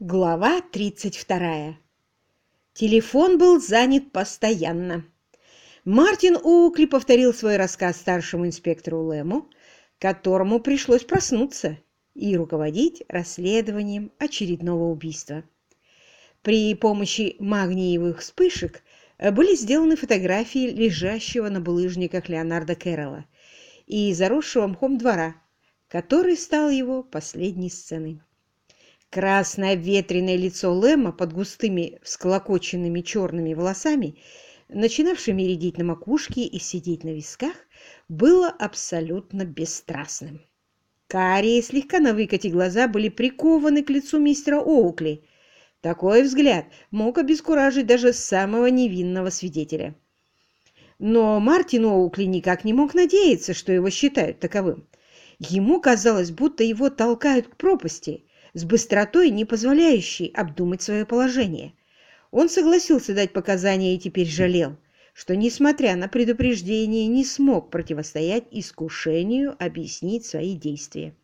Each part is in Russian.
Глава 32. Телефон был занят постоянно. Мартин Оукли повторил свой рассказ старшему инспектору Лэму, которому пришлось проснуться и руководить расследованием очередного убийства. При помощи магниевых вспышек были сделаны фотографии лежащего на булыжниках Леонарда Кэрролла и заросшего мхом двора, который стал его последней сценой. Красное ветреное лицо Лэма под густыми всклокоченными черными волосами, начинавшими редить на макушке и сидеть на висках, было абсолютно бесстрастным. Карие, слегка на выкате глаза, были прикованы к лицу мистера Оукли. Такой взгляд мог обескуражить даже самого невинного свидетеля. Но Мартин Оукли никак не мог надеяться, что его считают таковым. Ему казалось, будто его толкают к пропасти – с быстротой, не позволяющей обдумать свое положение. Он согласился дать показания и теперь жалел, что, несмотря на предупреждение, не смог противостоять искушению объяснить свои действия.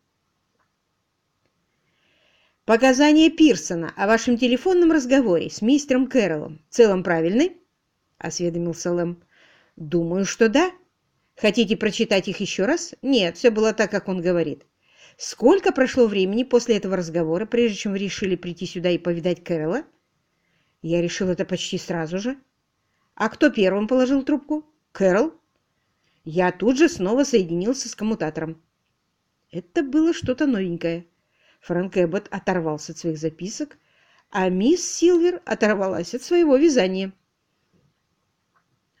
«Показания Пирсона о вашем телефонном разговоре с мистером Кэрроллом в целом правильны?» — осведомился Лэм. «Думаю, что да. Хотите прочитать их еще раз? Нет, все было так, как он говорит. Сколько прошло времени после этого разговора, прежде чем вы решили прийти сюда и повидать Кэрола? Я решил это почти сразу же. А кто первым положил трубку? Кэрол? Я тут же снова соединился с коммутатором. Это было что-то новенькое. Фрэнк Эббот оторвался от своих записок, а мисс Силвер оторвалась от своего вязания.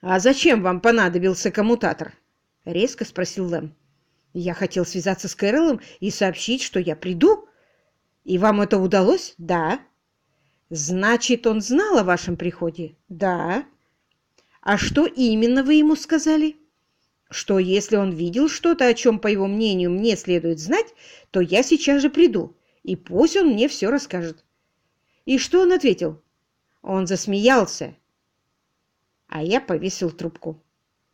«А зачем вам понадобился коммутатор?» — резко спросил Лэм. Я хотел связаться с Кэролом и сообщить, что я приду. И вам это удалось? Да. Значит, он знал о вашем приходе? Да. А что именно вы ему сказали? Что если он видел что-то, о чем, по его мнению, мне следует знать, то я сейчас же приду, и пусть он мне все расскажет. И что он ответил? Он засмеялся, а я повесил трубку.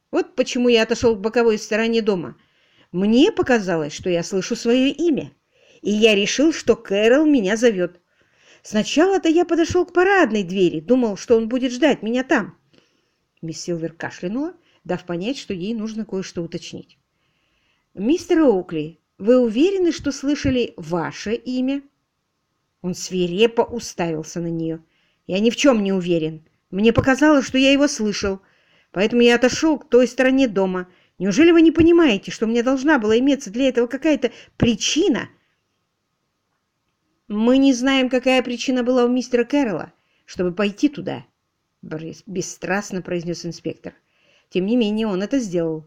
Вот почему я отошел к боковой стороне дома – мне показалось, что я слышу свое имя, и я решил, что Кэрол меня зовет. Сначала-то я подошел к парадной двери, думал, что он будет ждать меня там. Мисс Силвер кашлянула, дав понять, что ей нужно кое-что уточнить. «Мистер Оукли, вы уверены, что слышали ваше имя?» Он свирепо уставился на нее. «Я ни в чем не уверен. Мне показалось, что я его слышал, поэтому я отошел к той стороне дома, Неужели вы не понимаете, что мне должна была иметься для этого какая-то причина? Мы не знаем, какая причина была у мистера Кэрролла, чтобы пойти туда, бесстрастно произнес инспектор. Тем не менее, он это сделал.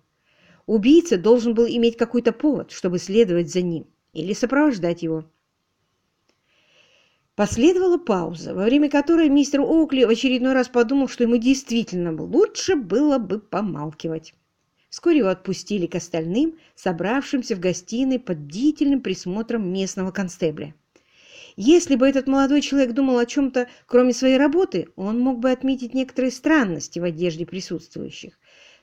Убийца должен был иметь какой-то повод, чтобы следовать за ним или сопровождать его. Последовала пауза, во время которой мистер Оукли в очередной раз подумал, что ему действительно лучше было бы помалкивать. Вскоре его отпустили к остальным, собравшимся в гостиной под бдительным присмотром местного констебля. Если бы этот молодой человек думал о чем-то, кроме своей работы, он мог бы отметить некоторые странности в одежде присутствующих.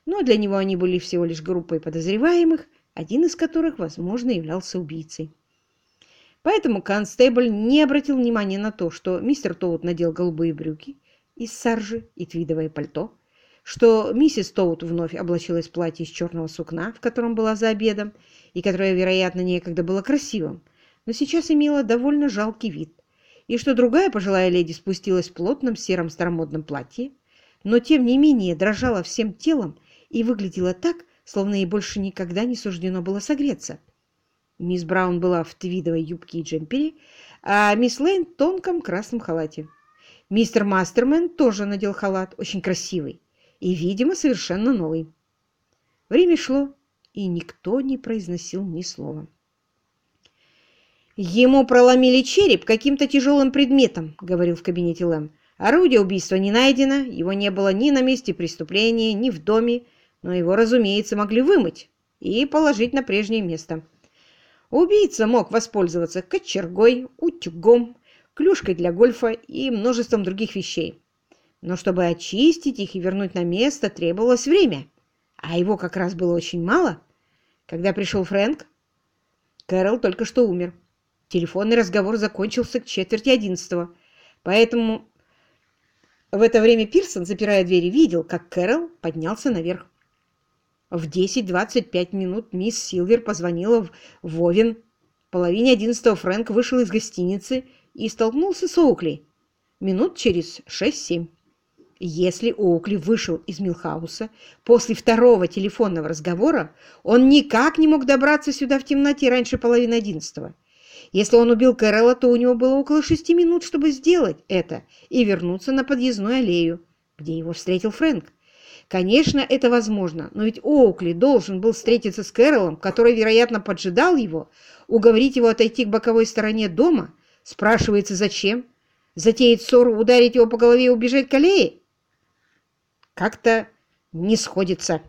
Но для него они были всего лишь группой подозреваемых, один из которых, возможно, являлся убийцей. Поэтому констебль не обратил внимания на то, что мистер Тоут надел голубые брюки из саржи и твидовое пальто, что миссис Тоут вновь облачилась в платье из черного сукна, в котором была за обедом, и которое, вероятно, некогда было красивым, но сейчас имело довольно жалкий вид, и что другая пожилая леди спустилась в плотном сером старомодном платье, но тем не менее дрожала всем телом и выглядела так, словно ей больше никогда не суждено было согреться. Мисс Браун была в твидовой юбке и джемпере, а мисс Лейн в тонком красном халате. Мистер Мастермен тоже надел халат, очень красивый, и, видимо, совершенно новый. Время шло, и никто не произносил ни слова. «Ему проломили череп каким-то тяжелым предметом», — говорил в кабинете Лэм. «Орудие убийства не найдено, его не было ни на месте преступления, ни в доме, но его, разумеется, могли вымыть и положить на прежнее место. Убийца мог воспользоваться кочергой, утюгом, клюшкой для гольфа и множеством других вещей. Но чтобы очистить их и вернуть на место, требовалось время. А его как раз было очень мало. Когда пришел Фрэнк, Кэрол только что умер. Телефонный разговор закончился к четверти одиннадцатого, поэтому в это время Пирсон, запирая двери, видел, как Кэрол поднялся наверх. В 10-25 минут мисс Силвер позвонила в Вовен. В половине одиннадцатого Фрэнк вышел из гостиницы и столкнулся с Оукли. Минут через 6-7. Если Оукли вышел из Милхауса после второго телефонного разговора, он никак не мог добраться сюда в темноте раньше половины одиннадцатого. Если он убил Кэрола, то у него было около шести минут, чтобы сделать это и вернуться на подъездную аллею, где его встретил Фрэнк. Конечно, это возможно, но ведь Оукли должен был встретиться с Кэролом, который, вероятно, поджидал его, уговорить его отойти к боковой стороне дома. Спрашивается, зачем? Затеять ссору, ударить его по голове и убежать к аллее? Как-то не сходится.